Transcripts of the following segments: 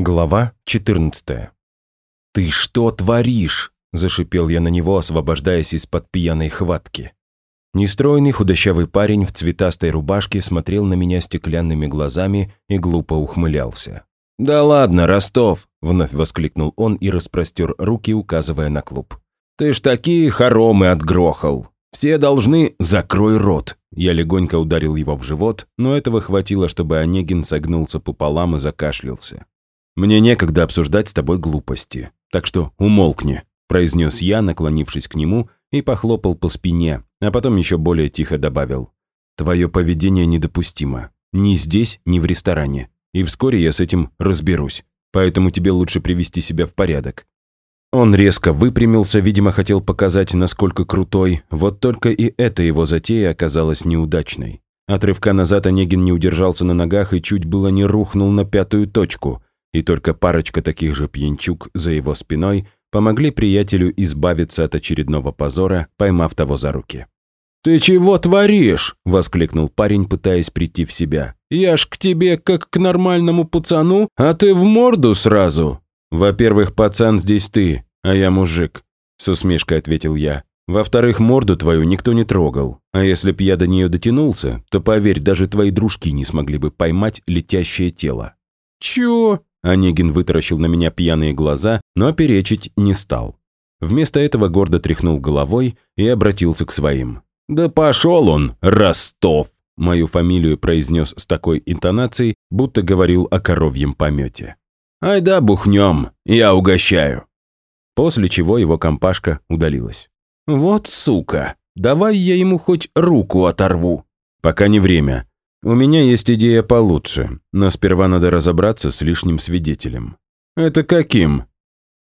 Глава 14. «Ты что творишь?» – зашипел я на него, освобождаясь из-под пьяной хватки. Нестройный худощавый парень в цветастой рубашке смотрел на меня стеклянными глазами и глупо ухмылялся. «Да ладно, Ростов!» – вновь воскликнул он и распростер руки, указывая на клуб. «Ты ж такие хоромы отгрохал! Все должны... Закрой рот!» Я легонько ударил его в живот, но этого хватило, чтобы Онегин согнулся пополам и закашлялся. «Мне некогда обсуждать с тобой глупости, так что умолкни», произнес я, наклонившись к нему, и похлопал по спине, а потом еще более тихо добавил. «Твое поведение недопустимо. Ни здесь, ни в ресторане. И вскоре я с этим разберусь. Поэтому тебе лучше привести себя в порядок». Он резко выпрямился, видимо, хотел показать, насколько крутой, вот только и эта его затея оказалась неудачной. Отрывка назад Онегин не удержался на ногах и чуть было не рухнул на пятую точку – и только парочка таких же пьянчук за его спиной помогли приятелю избавиться от очередного позора, поймав того за руки. «Ты чего творишь?» – воскликнул парень, пытаясь прийти в себя. «Я ж к тебе как к нормальному пацану, а ты в морду сразу!» «Во-первых, пацан здесь ты, а я мужик», – с усмешкой ответил я. «Во-вторых, морду твою никто не трогал, а если б я до нее дотянулся, то, поверь, даже твои дружки не смогли бы поймать летящее тело». «Чё?» Онегин вытаращил на меня пьяные глаза, но перечить не стал. Вместо этого гордо тряхнул головой и обратился к своим. «Да пошел он, Ростов!» Мою фамилию произнес с такой интонацией, будто говорил о коровьем помете. «Ай да бухнем, я угощаю!» После чего его компашка удалилась. «Вот сука! Давай я ему хоть руку оторву!» «Пока не время. «У меня есть идея получше, но сперва надо разобраться с лишним свидетелем». «Это каким?»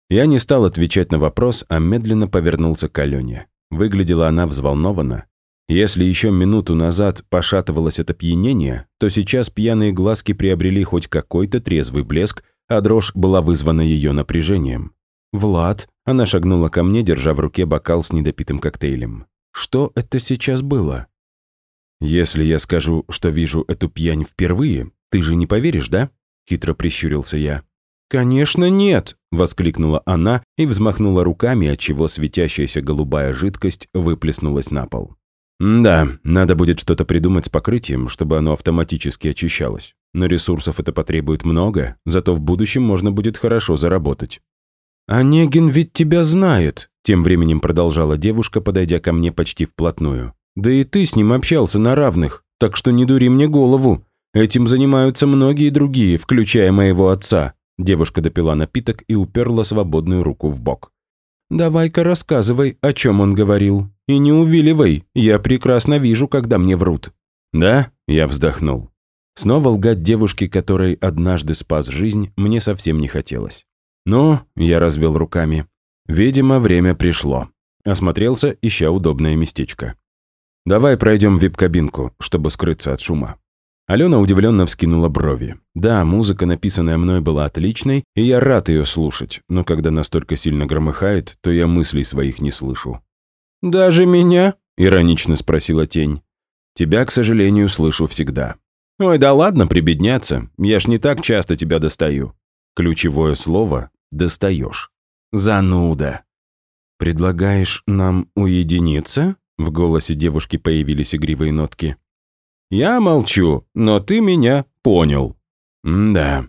Я не стал отвечать на вопрос, а медленно повернулся к Алене. Выглядела она взволнованно. Если еще минуту назад пошатывалось от опьянения, то сейчас пьяные глазки приобрели хоть какой-то трезвый блеск, а дрожь была вызвана ее напряжением. «Влад», — она шагнула ко мне, держа в руке бокал с недопитым коктейлем. «Что это сейчас было?» «Если я скажу, что вижу эту пьянь впервые, ты же не поверишь, да?» Хитро прищурился я. «Конечно нет!» – воскликнула она и взмахнула руками, отчего светящаяся голубая жидкость выплеснулась на пол. «Да, надо будет что-то придумать с покрытием, чтобы оно автоматически очищалось. Но ресурсов это потребует много, зато в будущем можно будет хорошо заработать». «Онегин ведь тебя знает», – тем временем продолжала девушка, подойдя ко мне почти вплотную. Да и ты с ним общался на равных, так что не дури мне голову. Этим занимаются многие другие, включая моего отца». Девушка допила напиток и уперла свободную руку в бок. «Давай-ка рассказывай, о чем он говорил. И не увиливай, я прекрасно вижу, когда мне врут». «Да?» – я вздохнул. Снова лгать девушке, которой однажды спас жизнь, мне совсем не хотелось. «Ну», – я развел руками. «Видимо, время пришло». Осмотрелся, ища удобное местечко. «Давай пройдем в вип-кабинку, чтобы скрыться от шума». Алена удивленно вскинула брови. Да, музыка, написанная мной, была отличной, и я рад ее слушать, но когда настолько сильно громыхает, то я мыслей своих не слышу. «Даже меня?» – иронично спросила тень. «Тебя, к сожалению, слышу всегда». «Ой, да ладно прибедняться, я ж не так часто тебя достаю». Ключевое слово «достаешь». «Зануда». «Предлагаешь нам уединиться?» В голосе девушки появились игривые нотки. «Я молчу, но ты меня понял». «Да».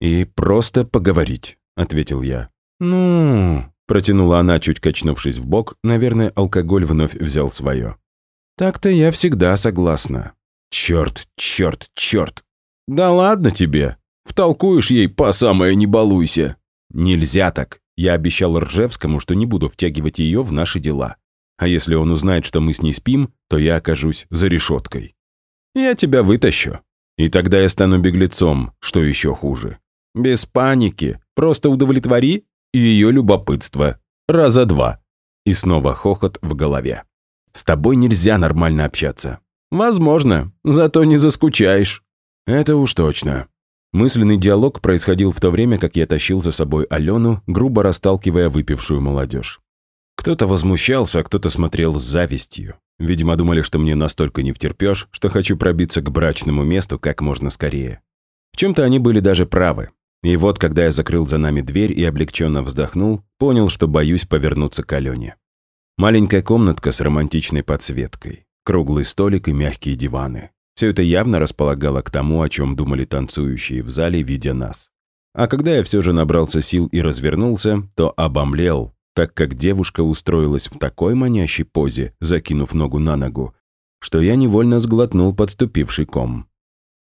«И просто поговорить», — ответил я. «Ну...» — протянула она, чуть качнувшись в бок. Наверное, алкоголь вновь взял свое. «Так-то я всегда согласна». «Черт, черт, черт!» «Да ладно тебе! Втолкуешь ей по самое не балуйся!» «Нельзя так. Я обещал Ржевскому, что не буду втягивать ее в наши дела. А если он узнает, что мы с ней спим, то я окажусь за решеткой. Я тебя вытащу. И тогда я стану беглецом, что еще хуже. Без паники, просто удовлетвори ее любопытство. Раза два. И снова хохот в голове. С тобой нельзя нормально общаться. Возможно, зато не заскучаешь. Это уж точно. Мысленный диалог происходил в то время, как я тащил за собой Алену, грубо расталкивая выпившую молодежь. Кто-то возмущался, а кто-то смотрел с завистью. Видимо, думали, что мне настолько не втерпёшь, что хочу пробиться к брачному месту как можно скорее. В чем-то они были даже правы. И вот, когда я закрыл за нами дверь и облегченно вздохнул, понял, что боюсь повернуться к Алене. Маленькая комнатка с романтичной подсветкой, круглый столик и мягкие диваны. Все это явно располагало к тому, о чем думали танцующие в зале, видя нас. А когда я все же набрался сил и развернулся, то обомлел, так как девушка устроилась в такой манящей позе, закинув ногу на ногу, что я невольно сглотнул подступивший ком.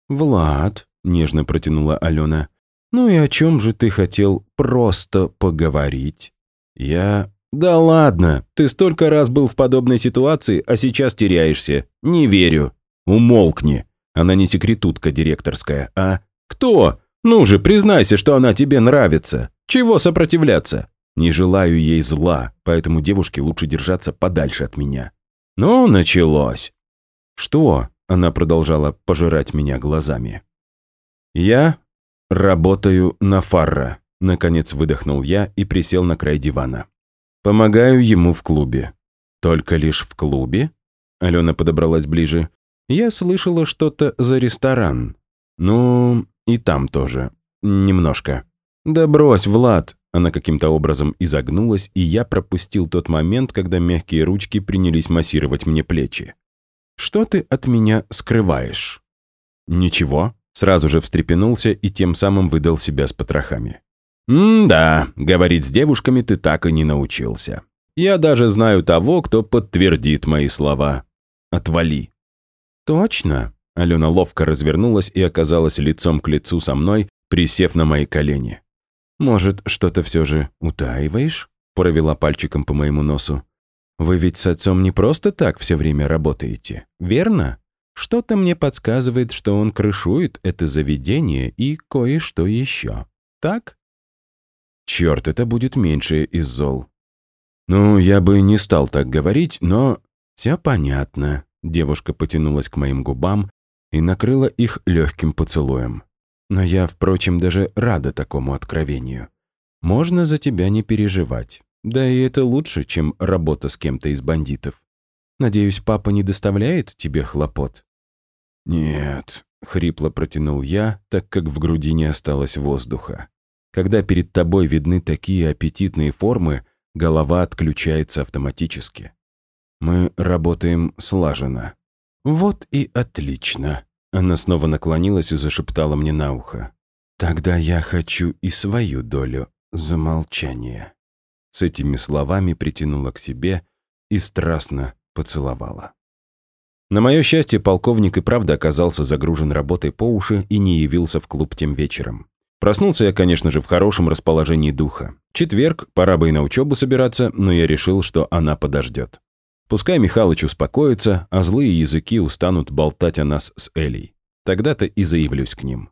«Влад», — нежно протянула Алена, — «ну и о чем же ты хотел просто поговорить?» Я «Да ладно, ты столько раз был в подобной ситуации, а сейчас теряешься. Не верю». «Умолкни. Она не секретутка директорская, а...» «Кто? Ну же, признайся, что она тебе нравится. Чего сопротивляться?» «Не желаю ей зла, поэтому девушке лучше держаться подальше от меня». «Ну, началось». «Что?» — она продолжала пожирать меня глазами. «Я работаю на Фарра», — наконец выдохнул я и присел на край дивана. Помогаю ему в клубе. Только лишь в клубе? Алена подобралась ближе. Я слышала что-то за ресторан. Ну, и там тоже. Немножко. Да брось, Влад. Она каким-то образом изогнулась, и я пропустил тот момент, когда мягкие ручки принялись массировать мне плечи. «Что ты от меня скрываешь?» «Ничего», сразу же встрепенулся и тем самым выдал себя с потрохами. «М-да, говорить с девушками ты так и не научился. Я даже знаю того, кто подтвердит мои слова. Отвали». «Точно?» Алена ловко развернулась и оказалась лицом к лицу со мной, присев на мои колени. «Может, что-то все же утаиваешь?» провела пальчиком по моему носу. «Вы ведь с отцом не просто так все время работаете, верно? Что-то мне подсказывает, что он крышует это заведение и кое-что еще. Так?» Черт, это будет меньшее из зол. Ну, я бы не стал так говорить, но... Все понятно. Девушка потянулась к моим губам и накрыла их легким поцелуем. Но я, впрочем, даже рада такому откровению. Можно за тебя не переживать. Да и это лучше, чем работа с кем-то из бандитов. Надеюсь, папа не доставляет тебе хлопот? Нет, хрипло протянул я, так как в груди не осталось воздуха. Когда перед тобой видны такие аппетитные формы, голова отключается автоматически. Мы работаем слаженно. Вот и отлично. Она снова наклонилась и зашептала мне на ухо. Тогда я хочу и свою долю замолчания. С этими словами притянула к себе и страстно поцеловала. На мое счастье, полковник и правда оказался загружен работой по уши и не явился в клуб тем вечером. Проснулся я, конечно же, в хорошем расположении духа. Четверг, пора бы и на учебу собираться, но я решил, что она подождет. Пускай Михалыч успокоится, а злые языки устанут болтать о нас с Элей. Тогда-то и заявлюсь к ним.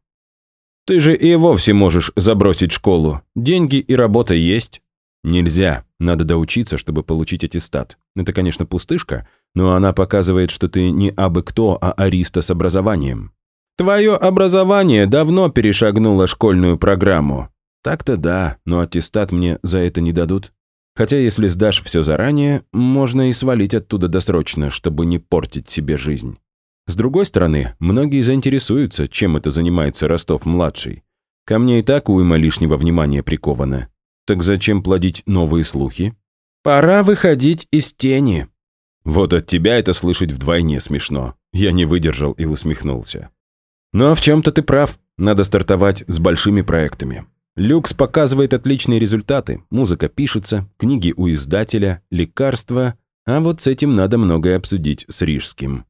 «Ты же и вовсе можешь забросить школу. Деньги и работа есть». «Нельзя. Надо доучиться, чтобы получить аттестат. Это, конечно, пустышка, но она показывает, что ты не абы кто, а ариста с образованием. Твое образование давно перешагнуло школьную программу. Так-то да, но аттестат мне за это не дадут. Хотя если сдашь все заранее, можно и свалить оттуда досрочно, чтобы не портить себе жизнь. С другой стороны, многие заинтересуются, чем это занимается Ростов-младший. Ко мне и так уйма лишнего внимания приковано. Так зачем плодить новые слухи? Пора выходить из тени. Вот от тебя это слышать вдвойне смешно. Я не выдержал и усмехнулся. Но в чем-то ты прав. Надо стартовать с большими проектами. Люкс показывает отличные результаты. Музыка пишется, книги у издателя, лекарства. А вот с этим надо многое обсудить с Рижским.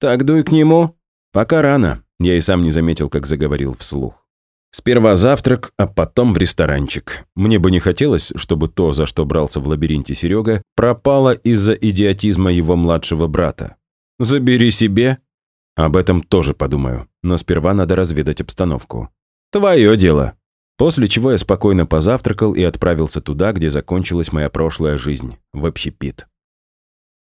«Так дуй к нему». «Пока рано». Я и сам не заметил, как заговорил вслух. Сперва завтрак, а потом в ресторанчик. Мне бы не хотелось, чтобы то, за что брался в лабиринте Серега, пропало из-за идиотизма его младшего брата. «Забери себе», об этом тоже подумаю, но сперва надо разведать обстановку. Твое дело. После чего я спокойно позавтракал и отправился туда, где закончилась моя прошлая жизнь, в общепит.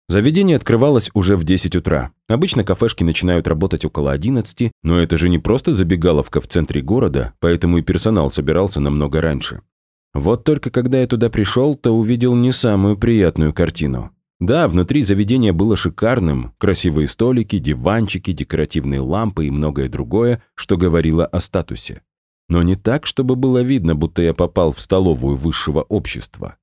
Заведение открывалось уже в 10 утра. Обычно кафешки начинают работать около 11, но это же не просто забегаловка в центре города, поэтому и персонал собирался намного раньше. Вот только когда я туда пришел, то увидел не самую приятную картину. Да, внутри заведения было шикарным, красивые столики, диванчики, декоративные лампы и многое другое, что говорило о статусе. Но не так, чтобы было видно, будто я попал в столовую высшего общества.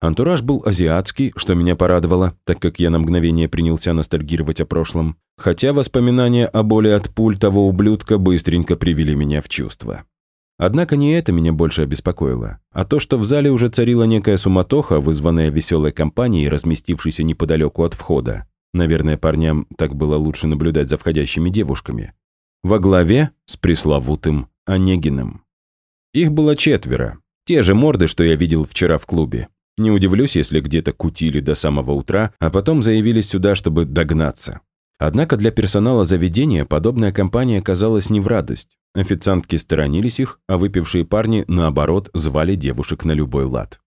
Антураж был азиатский, что меня порадовало, так как я на мгновение принялся ностальгировать о прошлом, хотя воспоминания о боли от пуль того ублюдка быстренько привели меня в чувство. Однако не это меня больше обеспокоило, а то, что в зале уже царила некая суматоха, вызванная веселой компанией, разместившейся неподалеку от входа. Наверное, парням так было лучше наблюдать за входящими девушками. Во главе с пресловутым Онегиным. Их было четверо. Те же морды, что я видел вчера в клубе. Не удивлюсь, если где-то кутили до самого утра, а потом заявились сюда, чтобы догнаться. Однако для персонала заведения подобная компания казалась не в радость. Официантки сторонились их, а выпившие парни, наоборот, звали девушек на любой лад.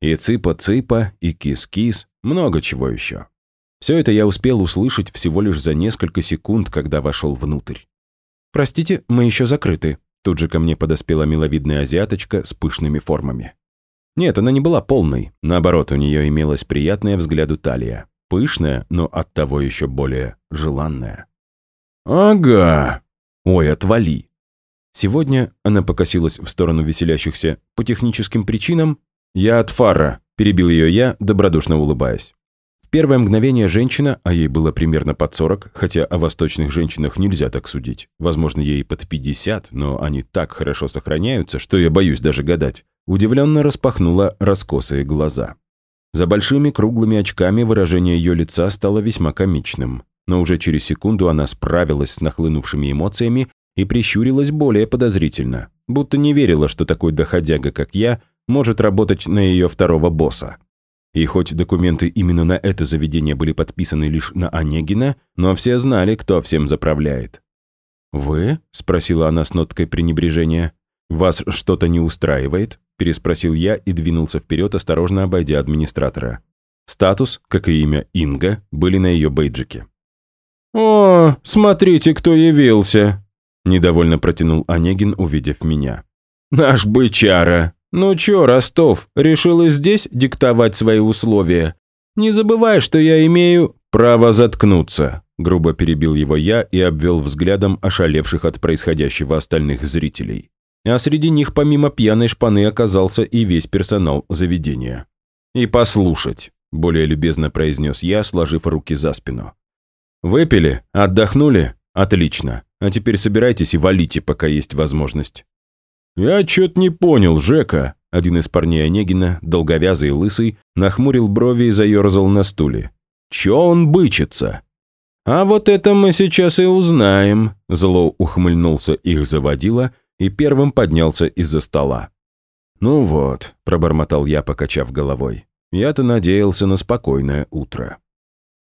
И цыпа-цыпа, и кис-кис, много чего еще. Все это я успел услышать всего лишь за несколько секунд, когда вошел внутрь. «Простите, мы еще закрыты», Тут же ко мне подоспела миловидная азиаточка с пышными формами. Нет, она не была полной. Наоборот, у нее имелась приятная взгляду талия. Пышная, но оттого еще более желанная. «Ага!» «Ой, отвали!» Сегодня она покосилась в сторону веселящихся по техническим причинам. «Я от фара», – перебил ее я, добродушно улыбаясь первое мгновение женщина, а ей было примерно под 40, хотя о восточных женщинах нельзя так судить. Возможно, ей под 50, но они так хорошо сохраняются, что я боюсь даже гадать. Удивленно распахнула раскосые глаза. За большими круглыми очками выражение ее лица стало весьма комичным. Но уже через секунду она справилась с нахлынувшими эмоциями и прищурилась более подозрительно, будто не верила, что такой доходяга, как я, может работать на ее второго босса. И хоть документы именно на это заведение были подписаны лишь на Онегина, но все знали, кто всем заправляет. «Вы?» – спросила она с ноткой пренебрежения. «Вас что-то не устраивает?» – переспросил я и двинулся вперед, осторожно обойдя администратора. Статус, как и имя Инга, были на ее бейджике. «О, смотрите, кто явился!» – недовольно протянул Онегин, увидев меня. «Наш бычара!» «Ну чё, Ростов, решил и здесь диктовать свои условия? Не забывай, что я имею право заткнуться», грубо перебил его я и обвел взглядом ошалевших от происходящего остальных зрителей. А среди них помимо пьяной шпаны оказался и весь персонал заведения. «И послушать», – более любезно произнес я, сложив руки за спину. «Выпили? Отдохнули? Отлично. А теперь собирайтесь и валите, пока есть возможность». «Я чё-то не понял, Жека», — один из парней Онегина, долговязый и лысый, нахмурил брови и заерзал на стуле. «Чё он бычится?» «А вот это мы сейчас и узнаем», — зло ухмыльнулся их заводила и первым поднялся из-за стола. «Ну вот», — пробормотал я, покачав головой, — «я-то надеялся на спокойное утро».